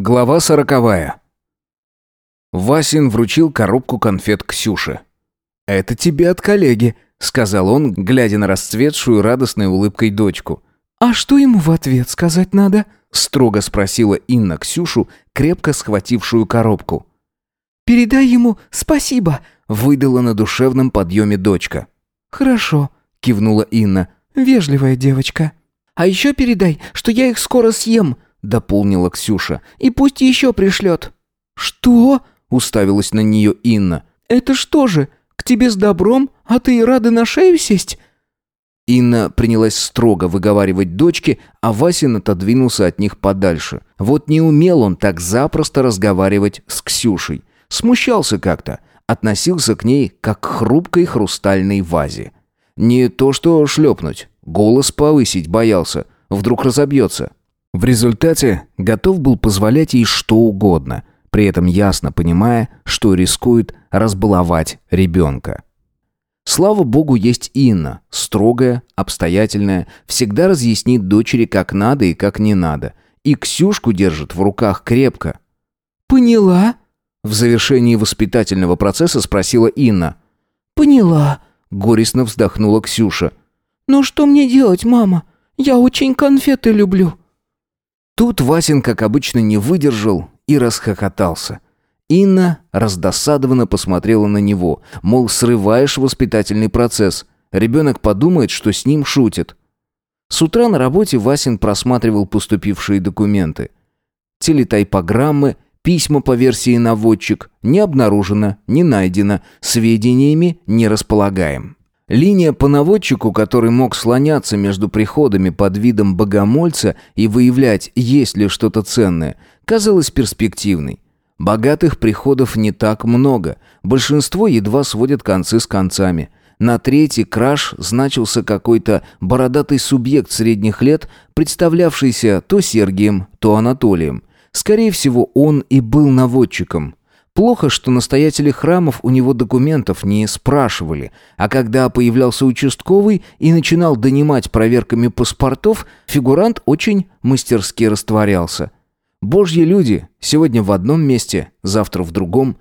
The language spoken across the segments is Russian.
Глава сороковая. Васин вручил коробку конфет Ксюше. «Это тебе от коллеги», — сказал он, глядя на расцветшую радостной улыбкой дочку. «А что ему в ответ сказать надо?» — строго спросила Инна Ксюшу, крепко схватившую коробку. «Передай ему спасибо», — выдала на душевном подъеме дочка. «Хорошо», — кивнула Инна. «Вежливая девочка». «А еще передай, что я их скоро съем», — дополнила Ксюша. «И пусть еще пришлет». «Что?» — уставилась на нее Инна. «Это что же, к тебе с добром, а ты и рада на шею сесть?» Инна принялась строго выговаривать дочке, а Васин отодвинулся от них подальше. Вот не умел он так запросто разговаривать с Ксюшей. Смущался как-то, относился к ней как к хрупкой хрустальной вазе. Не то что шлепнуть, голос повысить боялся, вдруг разобьется. В результате готов был позволять ей что угодно, при этом ясно понимая, что рискует разбаловать ребенка. Слава богу, есть Инна, строгая, обстоятельная, всегда разъяснит дочери, как надо и как не надо. И Ксюшку держит в руках крепко. «Поняла?» В завершении воспитательного процесса спросила Инна. «Поняла», — горестно вздохнула Ксюша. «Ну что мне делать, мама? Я очень конфеты люблю». Тут Васин, как обычно, не выдержал и расхохотался. Инна раздосадованно посмотрела на него, мол, срываешь воспитательный процесс. Ребенок подумает, что с ним шутит. С утра на работе Васин просматривал поступившие документы. Телетайпограммы, письма по версии наводчик не обнаружено, не найдено, сведениями не располагаем. Линия по наводчику, который мог слоняться между приходами под видом богомольца и выявлять, есть ли что-то ценное, казалась перспективной. Богатых приходов не так много, большинство едва сводят концы с концами. На третий краж значился какой-то бородатый субъект средних лет, представлявшийся то Сергием, то Анатолием. Скорее всего, он и был наводчиком. Плохо, что настоятели храмов у него документов не спрашивали, а когда появлялся участковый и начинал донимать проверками паспортов, фигурант очень мастерски растворялся. Божьи люди, сегодня в одном месте, завтра в другом.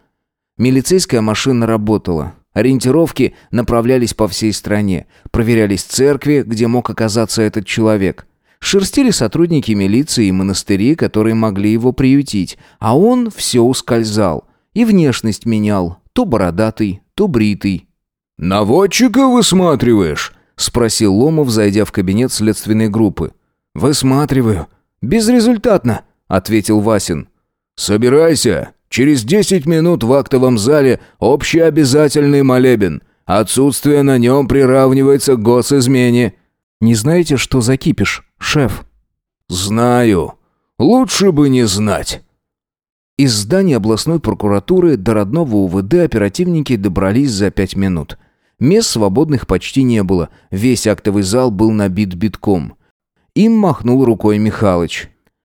Милицейская машина работала. Ориентировки направлялись по всей стране. Проверялись церкви, где мог оказаться этот человек. Шерстили сотрудники милиции и монастыри, которые могли его приютить, а он все ускользал – и внешность менял, то бородатый, то бритый. «Наводчика высматриваешь?» — спросил Ломов, зайдя в кабинет следственной группы. «Высматриваю. Безрезультатно», — ответил Васин. «Собирайся. Через десять минут в актовом зале общеобязательный молебен. Отсутствие на нем приравнивается к госизмене». «Не знаете, что за кипиш, шеф?» «Знаю. Лучше бы не знать». Из здания областной прокуратуры до родного УВД оперативники добрались за пять минут. Мест свободных почти не было, весь актовый зал был набит битком. Им махнул рукой Михалыч.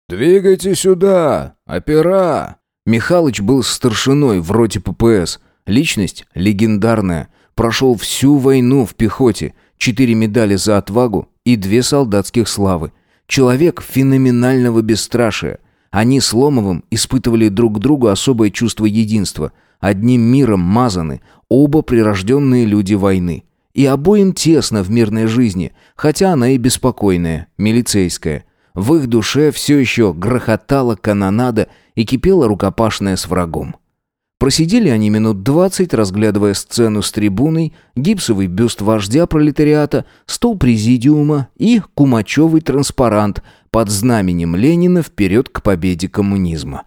«Двигайте сюда, опера!» Михалыч был старшиной в роте ППС. Личность легендарная. Прошел всю войну в пехоте. Четыре медали за отвагу и две солдатских славы. Человек феноменального бесстрашия – они с Ломовым испытывали друг к другу особое чувство единства. Одним миром мазаны, оба прирожденные люди войны. И обоим тесно в мирной жизни, хотя она и беспокойная, милицейская. В их душе все еще грохотала канонада и кипела рукопашная с врагом. Просидели они минут двадцать, разглядывая сцену с трибуной, гипсовый бюст вождя пролетариата, стол президиума и кумачевый транспарант под знаменем Ленина вперед к победе коммунизма.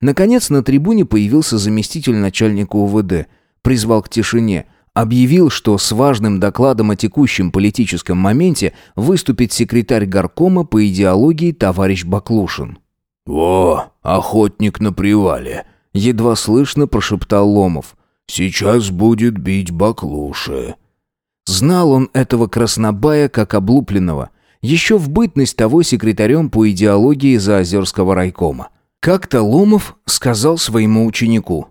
Наконец на трибуне появился заместитель начальника УВД, призвал к тишине, объявил, что с важным докладом о текущем политическом моменте выступит секретарь горкома по идеологии товарищ Баклушин. «О, охотник на привале!» Едва слышно прошептал Ломов. «Сейчас будет бить баклуши». Знал он этого краснобая как облупленного. Еще в бытность того секретарем по идеологии Заозерского райкома. Как-то Ломов сказал своему ученику.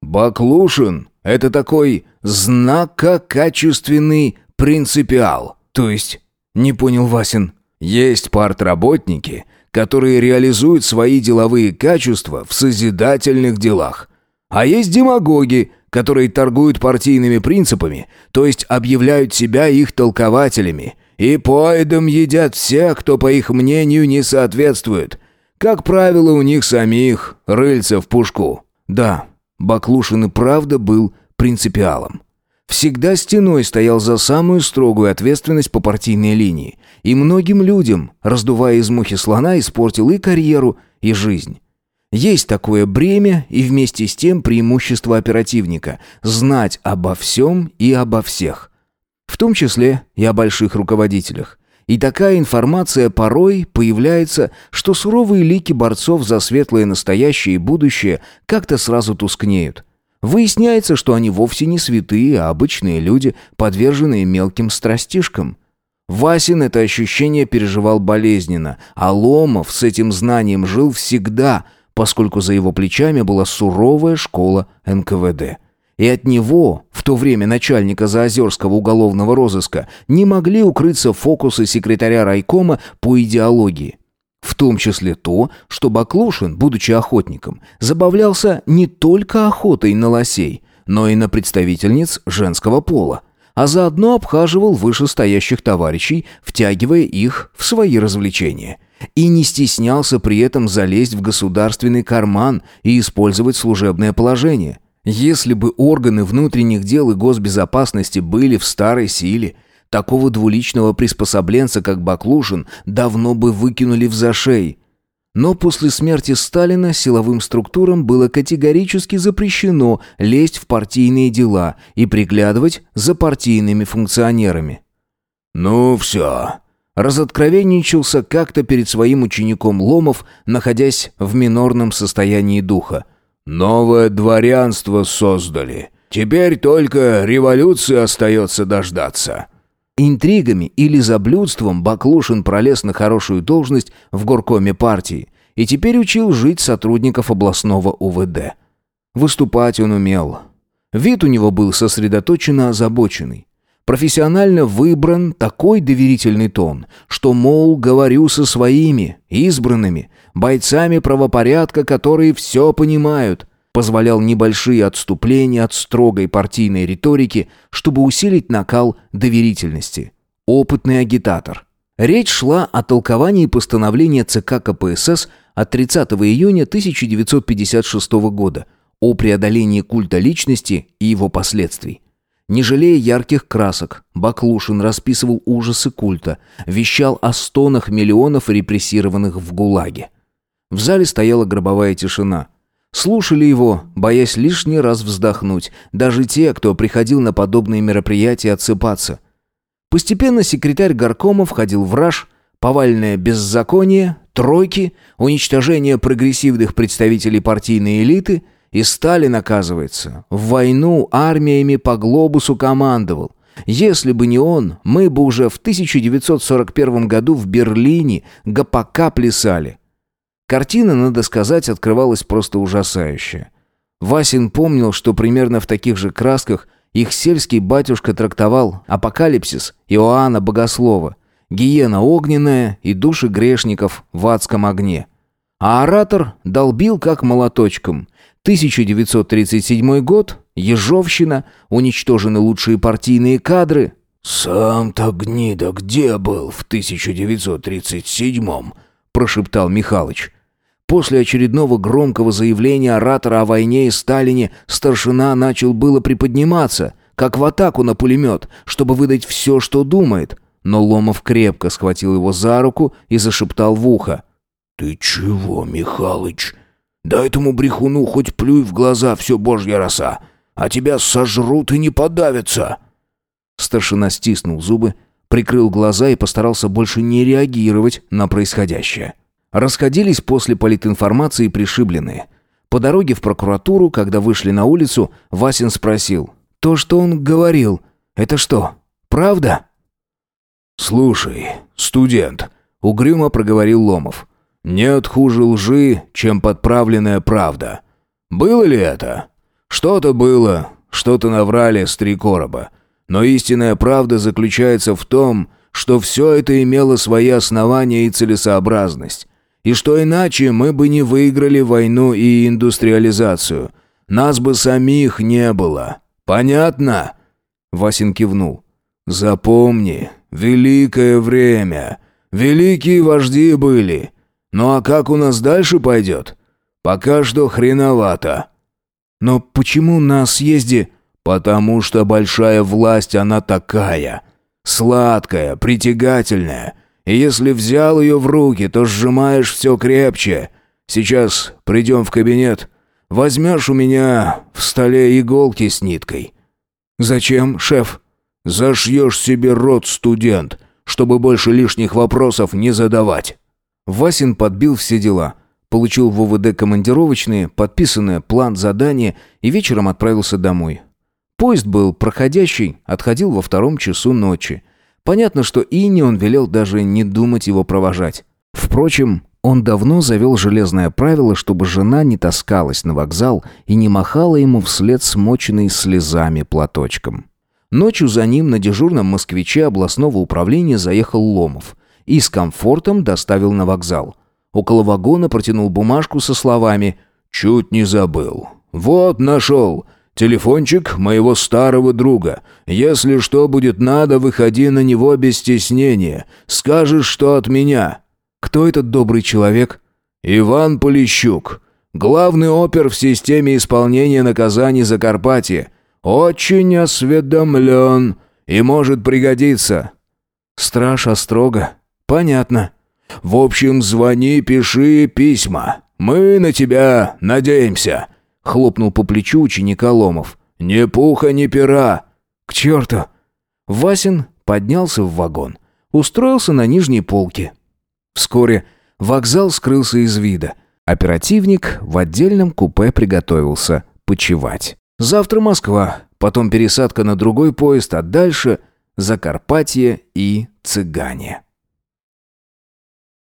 «Баклушин — это такой знакокачественный принципиал». «То есть?» — не понял Васин. «Есть партработники, которые реализуют свои деловые качества в созидательных делах. А есть демагоги, которые торгуют партийными принципами, то есть объявляют себя их толкователями, и поедом едят всех, кто, по их мнению, не соответствует. Как правило, у них самих рыльца в пушку. Да, Баклушин и правда был принципиалом. Всегда стеной стоял за самую строгую ответственность по партийной линии. И многим людям, раздувая из мухи слона, испортил и карьеру, и жизнь. Есть такое бремя и вместе с тем преимущество оперативника – знать обо всем и обо всех. В том числе и о больших руководителях. И такая информация порой появляется, что суровые лики борцов за светлое настоящее и будущее как-то сразу тускнеют. Выясняется, что они вовсе не святые, а обычные люди, подверженные мелким страстишкам. Васин это ощущение переживал болезненно, а Ломов с этим знанием жил всегда, поскольку за его плечами была суровая школа НКВД. И от него, в то время начальника Заозерского уголовного розыска, не могли укрыться фокусы секретаря райкома по идеологии. В том числе то, что Баклушин, будучи охотником, забавлялся не только охотой на лосей, но и на представительниц женского пола, а заодно обхаживал вышестоящих товарищей, втягивая их в свои развлечения. И не стеснялся при этом залезть в государственный карман и использовать служебное положение – если бы органы внутренних дел и госбезопасности были в старой силе, такого двуличного приспособленца, как Баклушин, давно бы выкинули в зашей. Но после смерти Сталина силовым структурам было категорически запрещено лезть в партийные дела и приглядывать за партийными функционерами. «Ну все», разоткровенничался как-то перед своим учеником Ломов, находясь в минорном состоянии духа. Новое дворянство создали. Теперь только революции остается дождаться». Интригами или заблюдством Баклушин пролез на хорошую должность в горкоме партии и теперь учил жить сотрудников областного УВД. Выступать он умел. Вид у него был сосредоточенно озабоченный. Профессионально выбран такой доверительный тон, что, мол, говорю со своими, избранными, бойцами правопорядка, которые все понимают, позволял небольшие отступления от строгой партийной риторики, чтобы усилить накал доверительности. Опытный агитатор. Речь шла о толковании постановления ЦК КПСС от 30 июня 1956 года о преодолении культа личности и его последствий. Не жалея ярких красок, Баклушин расписывал ужасы культа, вещал о стонах миллионов репрессированных в ГУЛАГе. В зале стояла гробовая тишина. Слушали его, боясь лишний раз вздохнуть, даже те, кто приходил на подобные мероприятия отсыпаться. Постепенно секретарь горкома входил в раж, повальное беззаконие, тройки, уничтожение прогрессивных представителей партийной элиты – и Сталин, оказывается, в войну армиями по глобусу командовал. Если бы не он, мы бы уже в 1941 году в Берлине ГПК плясали. Картина, надо сказать, открывалась просто ужасающая. Васин помнил, что примерно в таких же красках их сельский батюшка трактовал апокалипсис Иоанна Богослова, гиена огненная и души грешников в адском огне. А оратор долбил как молоточком. 1937 год, Ежовщина, уничтожены лучшие партийные кадры. «Сам-то гнида где был в 1937-м?» – прошептал Михалыч. После очередного громкого заявления оратора о войне и Сталине старшина начал было приподниматься, как в атаку на пулемет, чтобы выдать все, что думает. Но Ломов крепко схватил его за руку и зашептал в ухо. «Ты чего, Михалыч? Да этому брехуну хоть плюй в глаза все божья роса, а тебя сожрут и не подавятся!» Старшина стиснул зубы, прикрыл глаза и постарался больше не реагировать на происходящее. Расходились после политинформации пришибленные. По дороге в прокуратуру, когда вышли на улицу, Васин спросил. «То, что он говорил, это что, правда?» «Слушай, студент», — угрюмо проговорил Ломов. Нет хуже лжи, чем подправленная правда. Было ли это? Что-то было, что-то наврали с три короба. Но истинная правда заключается в том, что все это имело свои основания и целесообразность. И что иначе мы бы не выиграли войну и индустриализацию. Нас бы самих не было. Понятно?» Васин кивнул. «Запомни, великое время. Великие вожди были. Ну а как у нас дальше пойдет? Пока что хреновато». «Но почему на съезде...» «Потому что большая власть, она такая. Сладкая, притягательная. И если взял ее в руки, то сжимаешь все крепче. Сейчас придем в кабинет. Возьмешь у меня в столе иголки с ниткой». «Зачем, шеф?» «Зашьешь себе рот, студент, чтобы больше лишних вопросов не задавать». Васин подбил все дела. Получил в УВД командировочные, подписанное план задания и вечером отправился домой. Поезд был проходящий, отходил во втором часу ночи. Понятно, что Инне он велел даже не думать его провожать. Впрочем, он давно завел железное правило, чтобы жена не таскалась на вокзал и не махала ему вслед смоченной слезами платочком. Ночью за ним на дежурном москвиче областного управления заехал Ломов и с комфортом доставил на вокзал. Около вагона протянул бумажку со словами «Чуть не забыл. Вот, нашел. Телефончик моего старого друга. Если что будет надо, выходи на него без стеснения. Скажешь, что от меня». «Кто этот добрый человек?» «Иван Полищук. Главный опер в системе исполнения наказаний Закарпатья. Очень осведомлен и может пригодиться». «Страж Острога. Понятно». В общем, звони, пиши письма. Мы на тебя надеемся», — хлопнул по плечу ученика Ломов. «Ни пуха, ни пера». «К черту!» Васин поднялся в вагон. Устроился на нижней полке. Вскоре вокзал скрылся из вида. Оперативник в отдельном купе приготовился почевать. Завтра Москва, потом пересадка на другой поезд, а дальше Закарпатье и Цыгане.